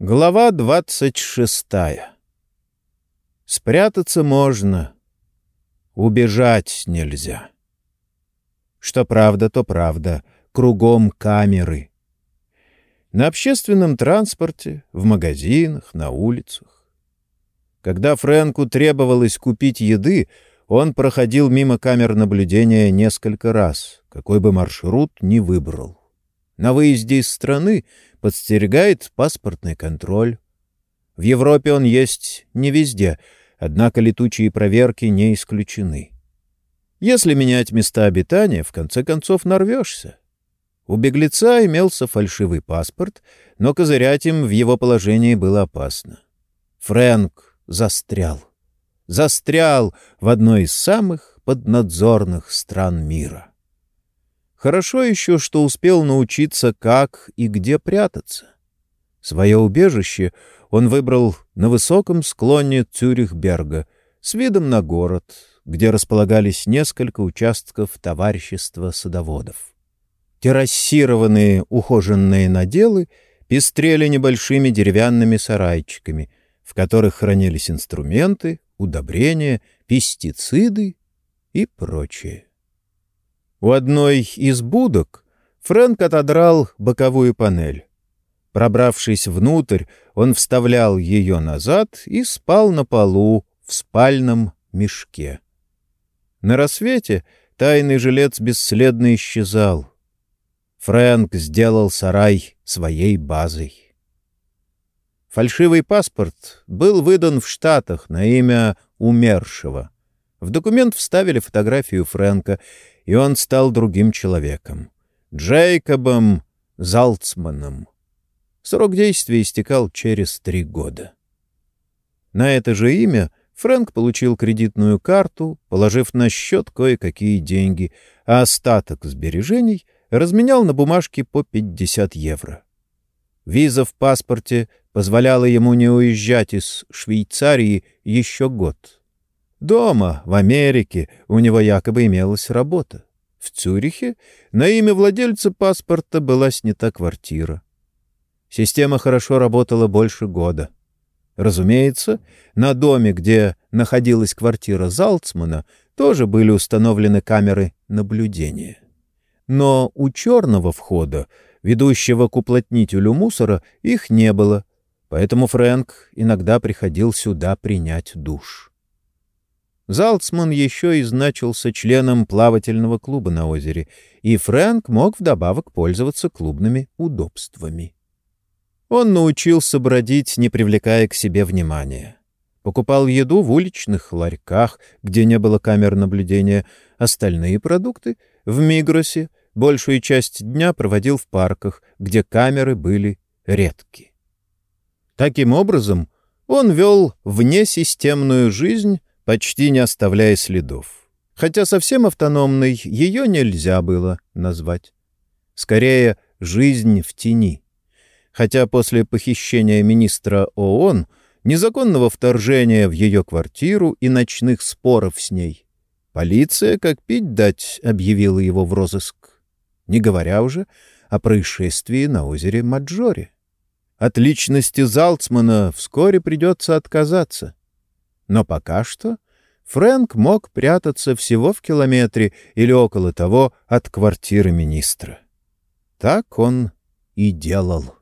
Глава двадцать шестая. Спрятаться можно, убежать нельзя. Что правда, то правда, кругом камеры. На общественном транспорте, в магазинах, на улицах. Когда Фрэнку требовалось купить еды, он проходил мимо камер наблюдения несколько раз, какой бы маршрут ни выбрал. На выезде из страны подстерегает паспортный контроль. В Европе он есть не везде, однако летучие проверки не исключены. Если менять места обитания, в конце концов нарвешься. У беглеца имелся фальшивый паспорт, но козырять им в его положении было опасно. Фрэнк застрял. Застрял в одной из самых поднадзорных стран мира. Хорошо еще, что успел научиться, как и где прятаться. Свое убежище он выбрал на высоком склоне Цюрихберга с видом на город, где располагались несколько участков товарищества садоводов. Террасированные ухоженные наделы пестрели небольшими деревянными сарайчиками, в которых хранились инструменты, удобрения, пестициды и прочее. У одной из будок Фрэнк отодрал боковую панель. Пробравшись внутрь, он вставлял ее назад и спал на полу в спальном мешке. На рассвете тайный жилец бесследно исчезал. Фрэнк сделал сарай своей базой. Фальшивый паспорт был выдан в Штатах на имя умершего. В документ вставили фотографию Фрэнка, и он стал другим человеком. Джейкобом Залцманом. Срок действия истекал через три года. На это же имя Фрэнк получил кредитную карту, положив на счет кое-какие деньги, а остаток сбережений разменял на бумажке по 50 евро. Виза в паспорте позволяла ему не уезжать из Швейцарии еще год. Дома, в Америке, у него якобы имелась работа. В Цюрихе на имя владельца паспорта была снята квартира. Система хорошо работала больше года. Разумеется, на доме, где находилась квартира Залцмана, тоже были установлены камеры наблюдения. Но у черного входа, ведущего к уплотнителю мусора, их не было, поэтому Фрэнк иногда приходил сюда принять душ. Залцман еще и значился членом плавательного клуба на озере, и Фрэнк мог вдобавок пользоваться клубными удобствами. Он научился бродить, не привлекая к себе внимания. Покупал еду в уличных ларьках, где не было камер наблюдения, остальные продукты — в Мигросе, большую часть дня проводил в парках, где камеры были редки. Таким образом, он вел внесистемную жизнь, почти не оставляя следов. Хотя совсем автономной ее нельзя было назвать. Скорее, жизнь в тени. Хотя после похищения министра ООН, незаконного вторжения в ее квартиру и ночных споров с ней, полиция, как пить дать, объявила его в розыск. Не говоря уже о происшествии на озере Маджоре. От личности Залцмана вскоре придется отказаться. Но пока что Фрэнк мог прятаться всего в километре или около того от квартиры министра. Так он и делал.